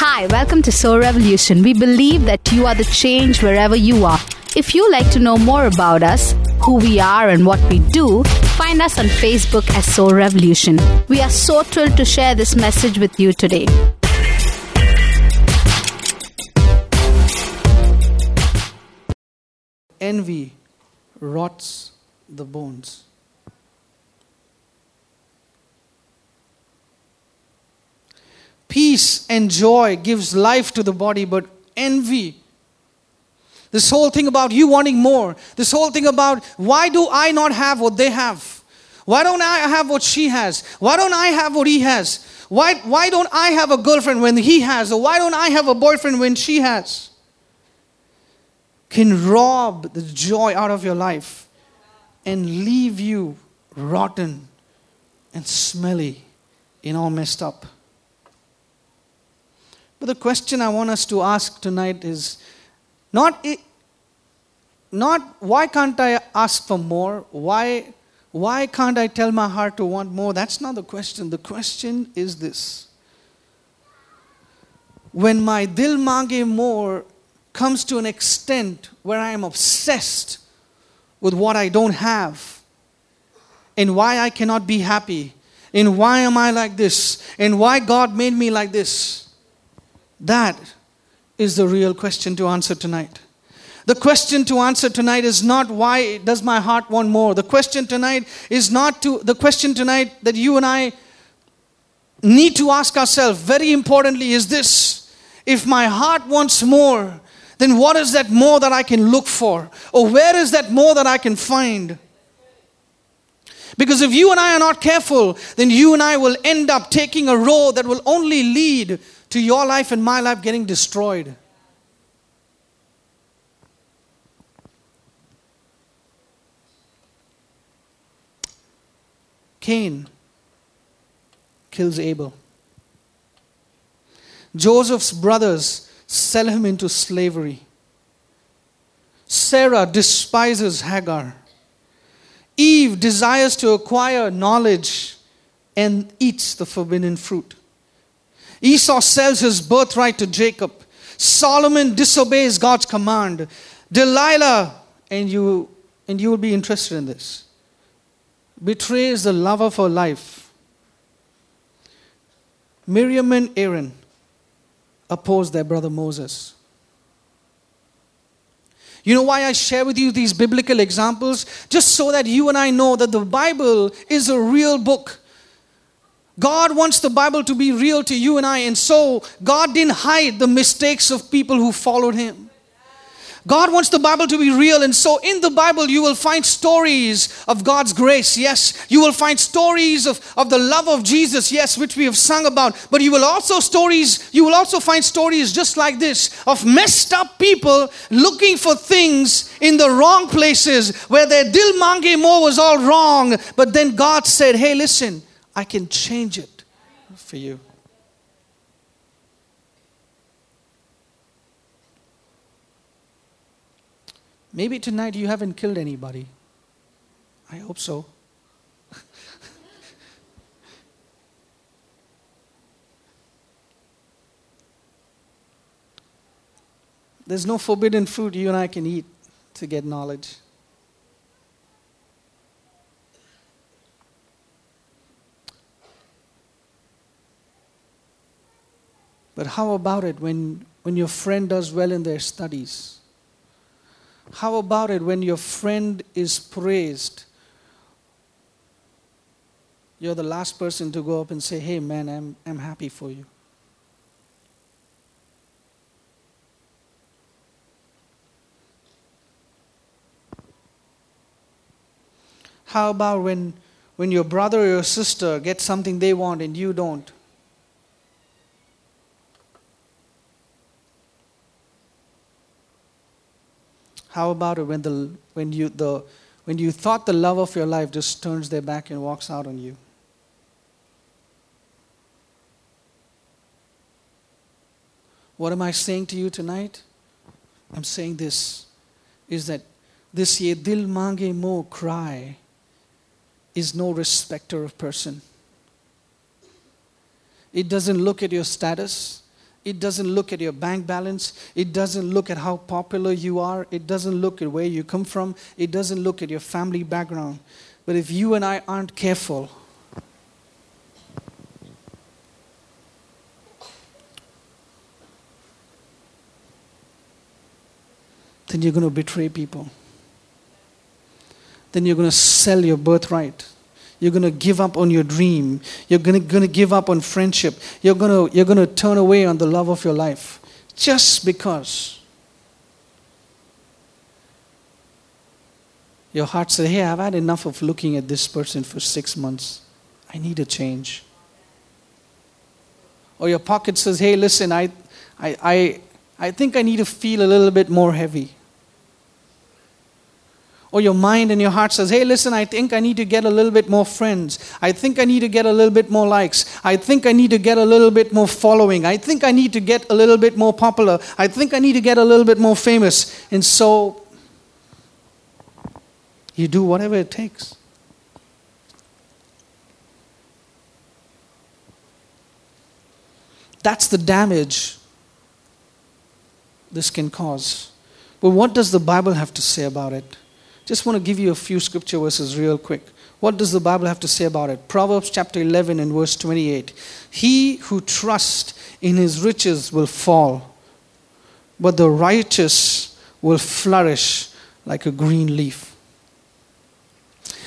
Hi, welcome to Soul Revolution. We believe that you are the change wherever you are. If you like to know more about us, who we are, and what we do, find us on Facebook as Soul Revolution. We are so thrilled to share this message with you today. Envy rots the bones. Peace and joy gives life to the body, but envy this whole thing about you wanting more. This whole thing about why do I not have what they have? Why don't I have what she has? Why don't I have what he has? Why, why don't I have a girlfriend when he has? Or why don't I have a boyfriend when she has? Can rob the joy out of your life and leave you rotten and smelly and all messed up. But the question I want us to ask tonight is not, not why can't I ask for more? Why, why can't I tell my heart to want more? That's not the question. The question is this. When my dil mange more comes to an extent where I am obsessed with what I don't have and why I cannot be happy and why am I like this and why God made me like this, that is the real question to answer tonight. The question to answer tonight is not why does my heart want more. The question tonight is not to the question tonight that you and I need to ask ourselves very importantly is this if my heart wants more then what is that more that I can look for? Or where is that more that I can find? Because if you and I are not careful, then you and I will end up taking a road that will only lead to your life and my life getting destroyed. Cain kills Abel. Joseph's brothers sell him into slavery. Sarah despises Hagar. Eve desires to acquire knowledge and eats the forbidden fruit. Esau sells his birthright to Jacob. Solomon disobeys God's command. Delilah, and you, and you will be interested in this, betrays the love of her life. Miriam and Aaron oppose their brother Moses. You know why I share with you these biblical examples? Just so that you and I know that the Bible is a real book. God wants the Bible to be real to you and I, and so God didn't hide the mistakes of people who followed Him. God wants the Bible to be real, and so in the Bible, you will find stories of God's grace, yes. You will find stories of, of the love of Jesus, yes, which we have sung about. But you will also stories, you will also find stories just like this of messed up people looking for things in the wrong places where their dil mange more was all wrong. But then God said, Hey, listen, I can change it for you. Maybe tonight you haven't killed anybody. I hope so. There's no forbidden fruit you and I can eat to get knowledge. But how about it when, when your friend does well in their studies? How about it when your friend is praised? You're the last person to go up and say, Hey, man, I'm, I'm happy for you. How about when, when your brother or your sister gets something they want and you don't? How about it when, the, when, you, the, when you thought the love of your life just turns their back and walks out on you? What am I saying to you tonight? I'm saying this is that this ye dil mange more cry is no respecter of person. It doesn't look at your status. It doesn't look at your bank balance. It doesn't look at how popular you are. It doesn't look at where you come from. It doesn't look at your family background. But if you and I aren't careful, then you're going to betray people. Then you're going to sell your birthright. You're going to give up on your dream. You're going to, give up on friendship. You're going, to, you're to turn away on the love of your life just because your heart said, Hey, I've had enough of looking at this person for six months. I need a change. Or your pocket says, Hey, listen, I, I, I, I think I need to feel a little bit more heavy. Or your mind and your heart says, hey, listen, I think I need to get a little bit more friends. I think I need to get a little bit more likes. I think I need to get a little bit more following. I think I need to get a little bit more popular. I think I need to get a little bit more famous. And so you do whatever it takes. That's the damage this can cause. But what does the Bible have to say about it? Just want to give you a few scripture verses real quick. What does the Bible have to say about it? Proverbs chapter 11 and verse 28. He who trusts in his riches will fall, but the righteous will flourish like a green leaf.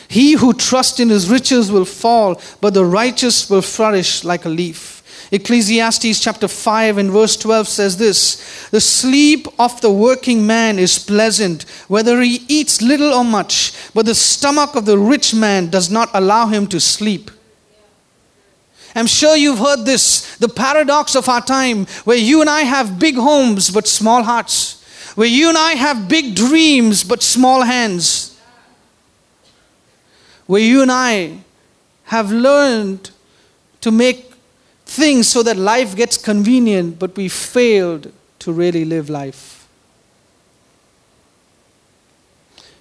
He who trusts in his riches will fall, but the righteous will flourish like a leaf. Ecclesiastes chapter 5 and verse 12 says this The sleep of the working man is pleasant, whether he eats little or much, but the stomach of the rich man does not allow him to sleep. I'm sure you've heard this the paradox of our time, where you and I have big homes but small hearts, where you and I have big dreams but small hands, where you and I have learned to make things so that life gets convenient, but we failed to really live life.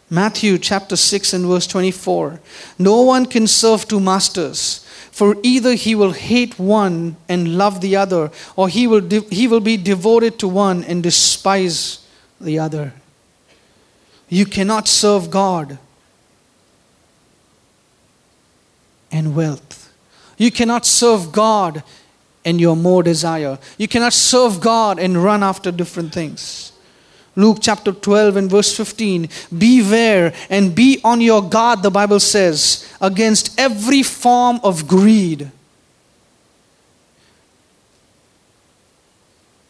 Matthew chapter 6 and verse 24. No one can serve two masters, for either he will hate one and love the other, or he will, de- he will be devoted to one and despise the other. You cannot serve God and wealth. You cannot serve God and your more desire. You cannot serve God and run after different things. Luke chapter 12 and verse 15 Beware and be on your guard, the Bible says, against every form of greed.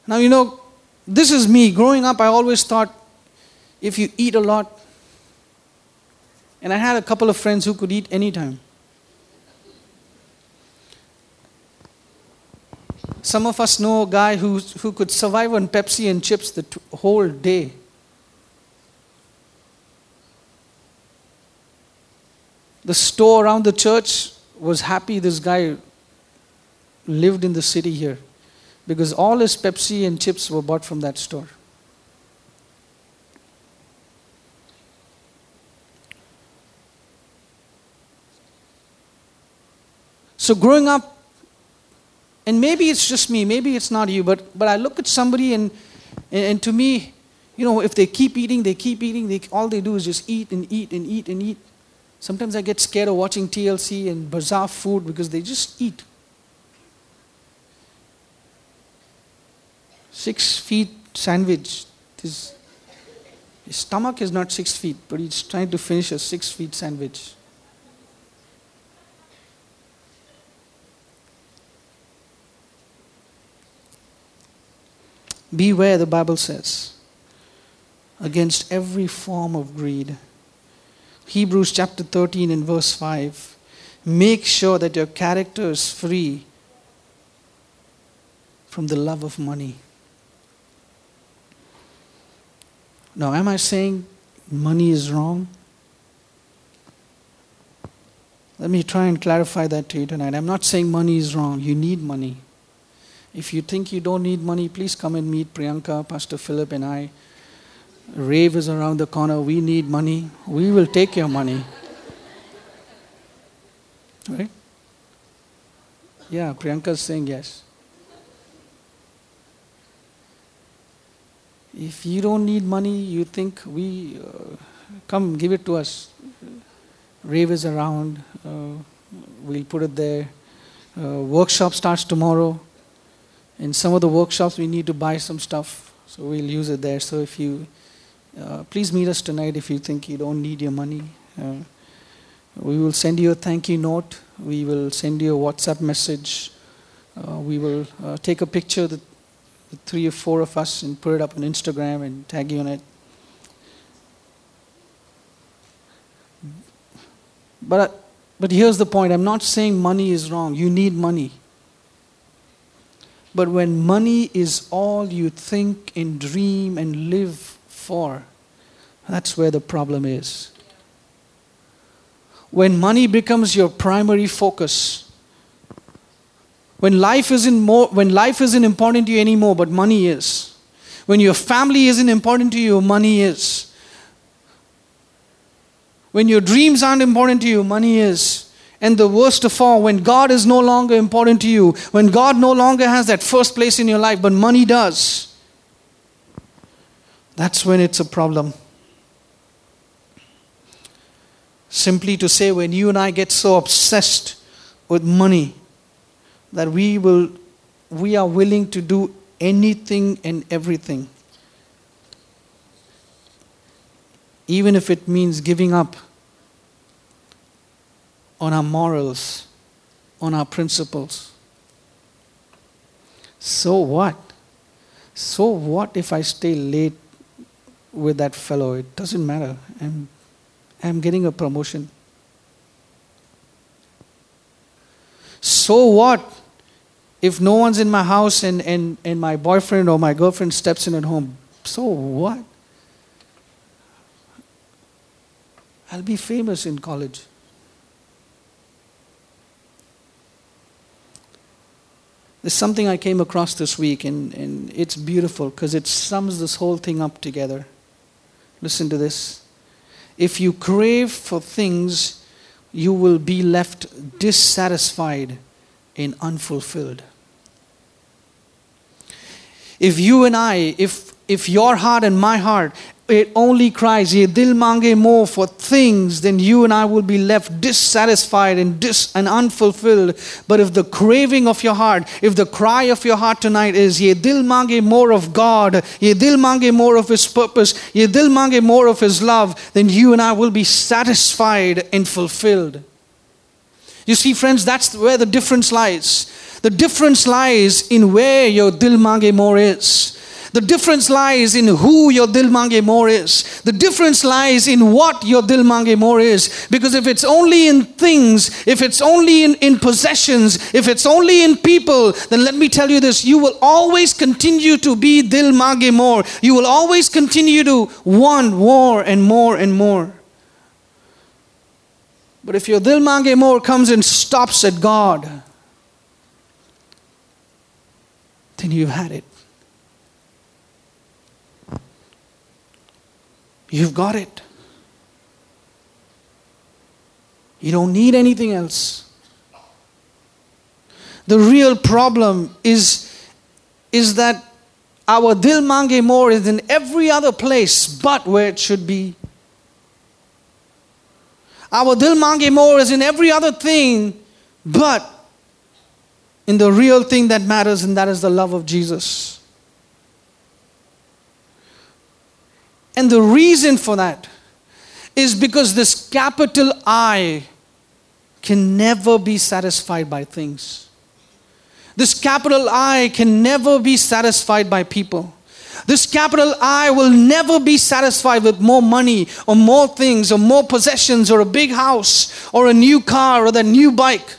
Now, you know, this is me. Growing up, I always thought if you eat a lot, and I had a couple of friends who could eat anytime. Some of us know a guy who, who could survive on Pepsi and chips the t- whole day. The store around the church was happy this guy lived in the city here because all his Pepsi and chips were bought from that store. So, growing up, and maybe it's just me, maybe it's not you, but, but I look at somebody and, and, and to me, you know, if they keep eating, they keep eating, they, all they do is just eat and eat and eat and eat. Sometimes I get scared of watching TLC and bizarre food because they just eat. Six feet sandwich. His stomach is not six feet, but he's trying to finish a six feet sandwich. Beware, the Bible says, against every form of greed. Hebrews chapter 13 and verse 5. Make sure that your character is free from the love of money. Now, am I saying money is wrong? Let me try and clarify that to you tonight. I'm not saying money is wrong. You need money. If you think you don't need money, please come and meet Priyanka, Pastor Philip, and I. Rave is around the corner. We need money. We will take your money. Right? Yeah, Priyanka is saying yes. if you don't need money, you think we uh, come give it to us. Rave is around. Uh, we'll put it there. Uh, workshop starts tomorrow. In some of the workshops, we need to buy some stuff, so we'll use it there. So if you uh, please meet us tonight if you think you don't need your money. Uh, we will send you a thank you note. We will send you a WhatsApp message. Uh, we will uh, take a picture, the, the three or four of us, and put it up on Instagram and tag you on it. But, but here's the point I'm not saying money is wrong. You need money. But when money is all you think and dream and live for, that's where the problem is. When money becomes your primary focus, when life isn't more when life isn't important to you anymore, but money is. When your family isn't important to you, money is. When your dreams aren't important to you, money is. And the worst of all, when God is no longer important to you, when God no longer has that first place in your life, but money does, that's when it's a problem. Simply to say, when you and I get so obsessed with money that we will we are willing to do anything and everything even if it means giving up on our morals, on our principles. So what? So what if I stay late with that fellow? It doesn't matter. I'm, I'm getting a promotion. So what if no one's in my house and, and, and my boyfriend or my girlfriend steps in at home? So what? I'll be famous in college. There's something I came across this week, and, and it's beautiful because it sums this whole thing up together. Listen to this. If you crave for things, you will be left dissatisfied and unfulfilled. If you and I, if, if your heart and my heart it only cries, Ye dil mange more for things, then you and I will be left dissatisfied and, dis- and unfulfilled. But if the craving of your heart, if the cry of your heart tonight is, Ye dil mange more of God, Ye dil mange more of His purpose, Ye dil mange more of His love, then you and I will be satisfied and fulfilled. You see, friends, that's where the difference lies. The difference lies in where your dil mange more is. The difference lies in who your dil mange more is. The difference lies in what your dil mange more is. Because if it's only in things, if it's only in, in possessions, if it's only in people, then let me tell you this you will always continue to be dil mange more. You will always continue to want more and more and more. But if your dil mange more comes and stops at God, then you've had it. You've got it. You don't need anything else. The real problem is, is that our dil mange more is in every other place but where it should be. Our dil mange more is in every other thing but in the real thing that matters, and that is the love of Jesus. And the reason for that is because this capital I can never be satisfied by things. This capital I can never be satisfied by people. This capital I will never be satisfied with more money or more things or more possessions or a big house or a new car or that new bike.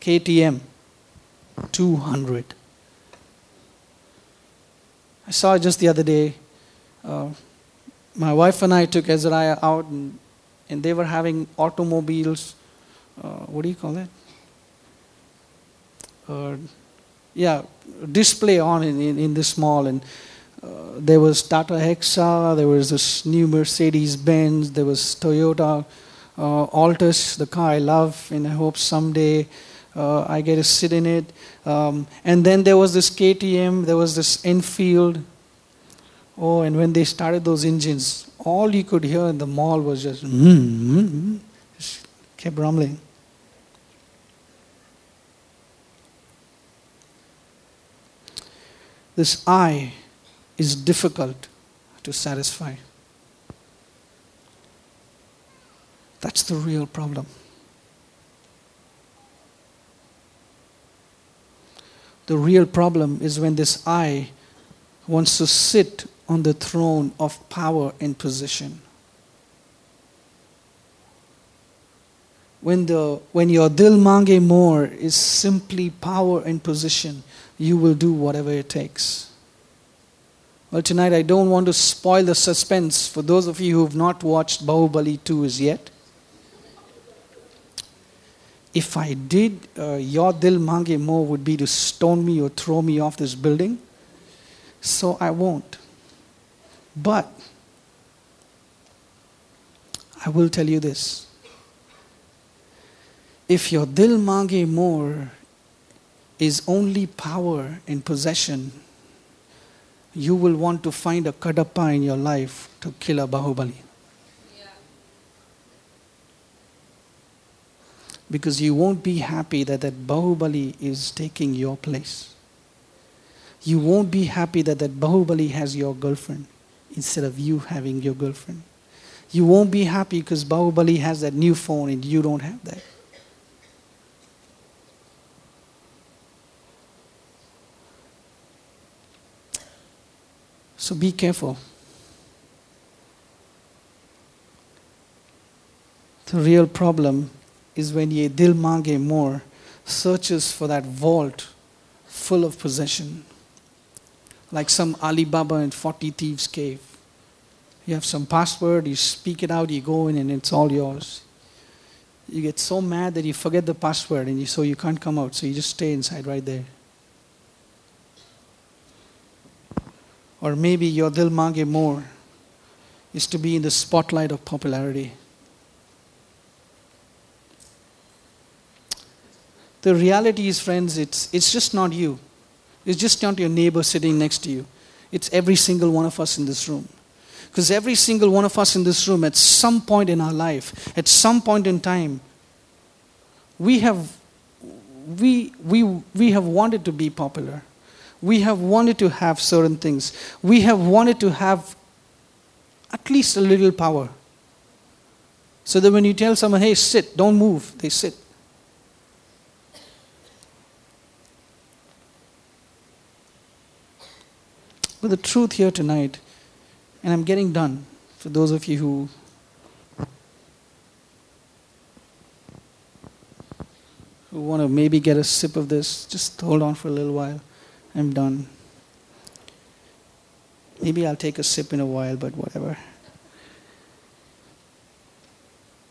KTM 200. I saw it just the other day uh, my wife and I took Azariah out, and, and they were having automobiles. Uh, what do you call it? Uh, yeah, display on in, in, in this mall, and uh, there was Tata Hexa, there was this new Mercedes Benz, there was Toyota uh, Altis, the car I love, and I hope someday Uh, I get to sit in it. Um, and then there was this KTM, there was this Enfield. Oh, and when they started those engines, all you could hear in the mall was just, mm, mm, mm, just kept rumbling. This I is difficult to satisfy. That's the real problem. The real problem is when this I wants to sit on the throne of power and position. When, the, when your dil mange more is simply power and position, you will do whatever it takes. Well, tonight I don't want to spoil the suspense for those of you who have not watched Bahubali 2 as yet if I did, uh, your dil mange more would be to stone me or throw me off this building. So I won't. But I will tell you this. If your dil mange more is only power and possession, you will want to find a Kattappa in your life to kill a bahubali. because you won't be happy that that Bahubali is taking your place. You won't be happy that that Bahubali has your girlfriend instead of you having your girlfriend. You won't be happy because Bahubali has that new phone and you don't have that. So be careful. The real problem is when ye dil mange more searches for that vault full of possession. Like some Alibaba and 40 thieves cave. You have some password, you speak it out, you go in, and it's all yours. You get so mad that you forget the password, and you, so you can't come out, so you just stay inside right there. Or maybe your dil mange more is to be in the spotlight of popularity. The reality is, friends, it's, it's just not you. It's just not your neighbor sitting next to you. It's every single one of us in this room. Because every single one of us in this room, at some point in our life, at some point in time, we have, we, we, we have wanted to be popular. We have wanted to have certain things. We have wanted to have at least a little power. So that when you tell someone, hey, sit, don't move, they sit. The truth here tonight, and I'm getting done for those of you who who want to maybe get a sip of this, just hold on for a little while. I'm done. Maybe I'll take a sip in a while, but whatever.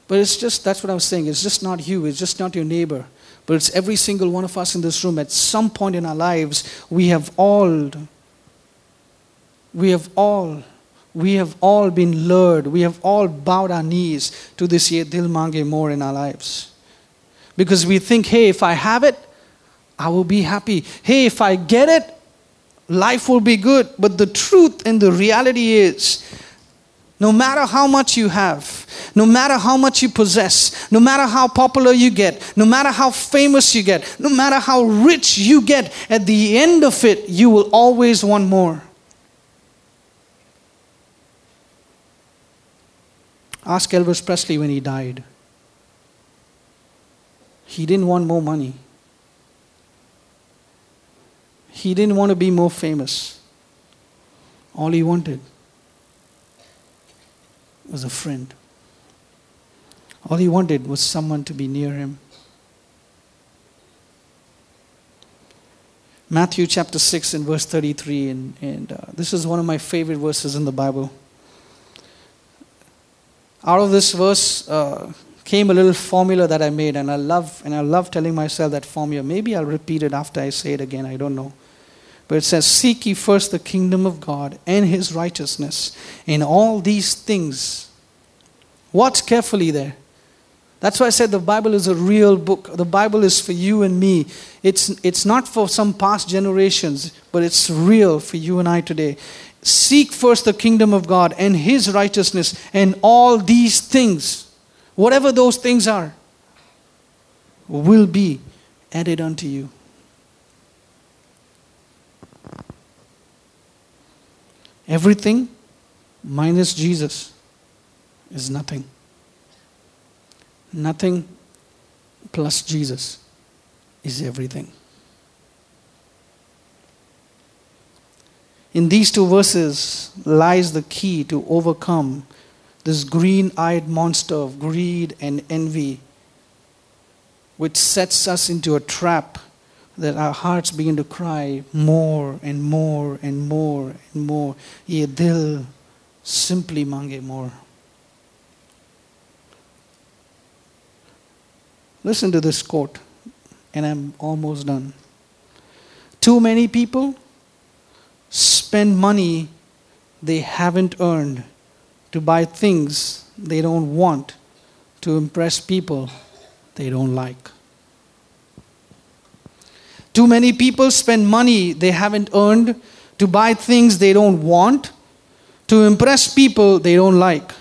But it's just, that's what I was saying. It's just not you, it's just not your neighbor. But it's every single one of us in this room. At some point in our lives, we have all we have all we have all been lured. We have all bowed our knees to this ye dil mange more in our lives. Because we think hey if i have it i will be happy. Hey if i get it life will be good. But the truth and the reality is no matter how much you have, no matter how much you possess, no matter how popular you get, no matter how famous you get, no matter how rich you get, at the end of it, you will always want more. Ask Elvis Presley when he died. He didn't want more money. He didn't want to be more famous. All he wanted was a friend. All he wanted was someone to be near him. Matthew chapter 6 and verse 33, and, and uh, this is one of my favorite verses in the Bible out of this verse uh, came a little formula that I made, and I love and I love telling myself that formula. Maybe I'll repeat it after I say it again. I don't know. But it says, Seek ye first the kingdom of God and his righteousness, in all these things. Watch carefully there. That's why I said the Bible is a real book. The Bible is for you and me. It's, it's not for some past generations, but it's real for you and I today. Seek first the kingdom of God and His righteousness, and all these things, whatever those things are, will be added unto you. Everything minus Jesus is nothing. Nothing plus Jesus is everything. In these two verses lies the key to overcome this green eyed monster of greed and envy, which sets us into a trap that our hearts begin to cry more and more and more and more. Ye dil simply mange more. Listen to this quote, and I'm almost done. Too many people spend money they haven't earned to buy things they don't want to impress people they don't like. Too many people spend money they haven't earned to buy things they don't want, to impress people they don't like.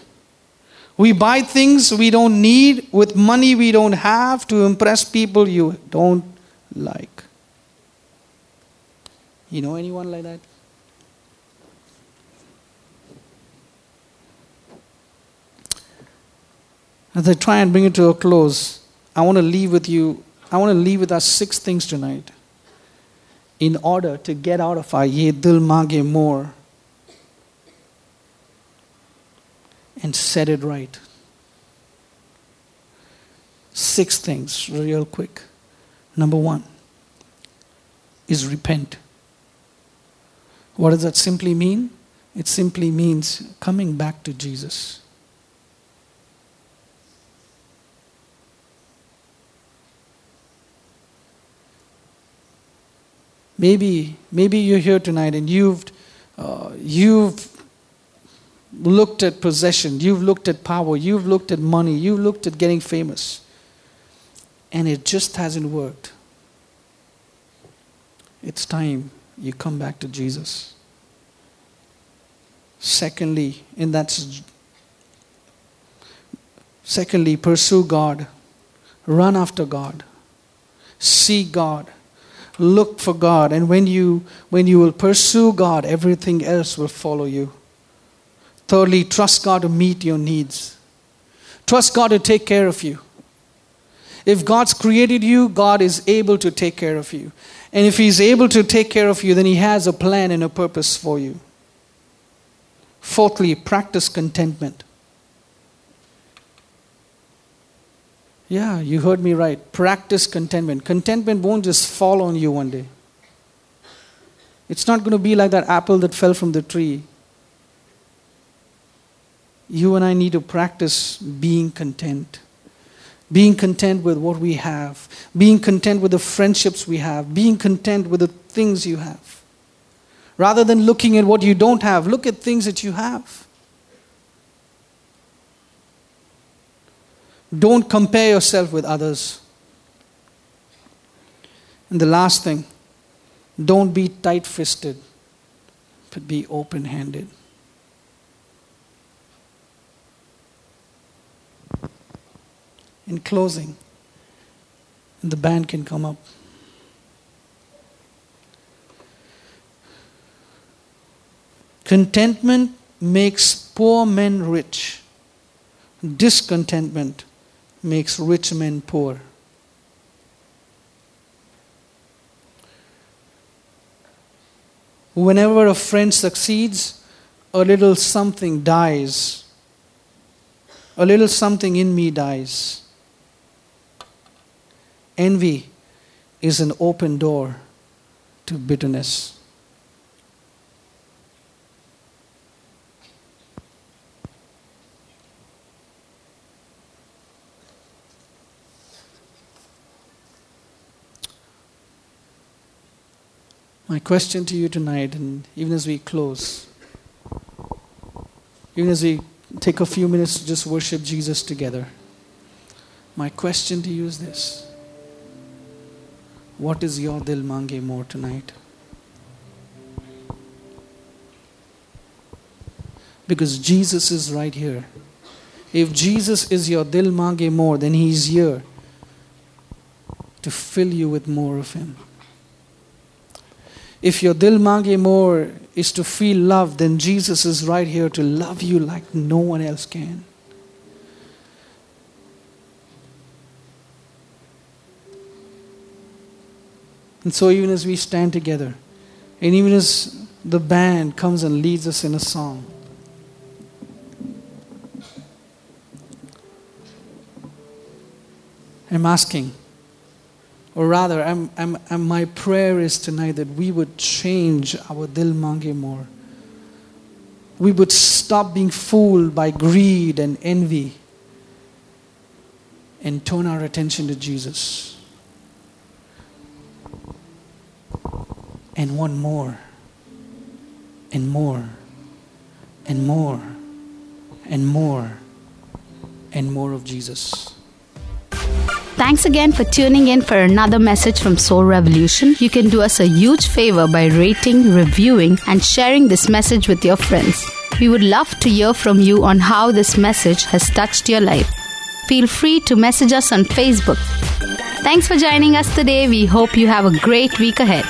We buy things we don't need with money we don't have to impress people you don't like. You know anyone like that? As I try and bring it to a close, I want to leave with you, I want to leave with us six things tonight in order to get out of our ye dil mange more and set it right. Six things, real quick. Number one is repent. What does that simply mean? It simply means coming back to Jesus. Maybe, maybe you're here tonight and you've, uh, you've looked at possession, you've looked at power, you've looked at money, you've looked at getting famous, and it just hasn't worked. It's time you come back to Jesus. Secondly, and that's secondly, pursue God, run after God, seek God look for God. And when you, when you will pursue God, everything else will follow you. Thirdly, trust God to meet your needs. Trust God to take care of you. If God's created you, God is able to take care of you. And if He's able to take care of you, then He has a plan and a purpose for you. Fourthly, practice contentment. Yeah, you heard me right. Practice contentment. Contentment won't just fall on you one day. It's not going to be like that apple that fell from the tree. You and I need to practice being content. Being content with what we have. Being content with the friendships we have. Being content with the things you have. Rather than looking at what you don't have, look at things that you have. Don't compare yourself with others. And the last thing, don't be tight fisted, but be open handed. In closing, the band can come up. Contentment makes poor men rich. Discontentment makes rich men poor. Whenever a friend succeeds, a little something dies. A little something in me dies. Envy is an open door to bitterness. My question to you tonight, and even as we close, even as we take a few minutes to just worship Jesus together, My question to you is this What is your dil mange more tonight? Because Jesus is right here. If Jesus is your dil mange more, then He's here to fill you with more of Him. If your dil mange more is to feel love, then Jesus is right here to love you like no one else can. And so, even as we stand together, and even as the band comes and leads us in a song, I'm asking, or rather, I'm, I'm, I'm, my prayer is tonight that we would change our dil mange more. We would stop being fooled by greed and envy and turn our attention to Jesus. and want more and more and more and more and more of Jesus. Thanks again for tuning in for another message from Soul Revolution. You can do us a huge favor by rating, reviewing, and sharing this message with your friends. We would love to hear from you on how this message has touched your life. Feel free to message us on Facebook. Thanks for joining us today. We hope you have a great week ahead.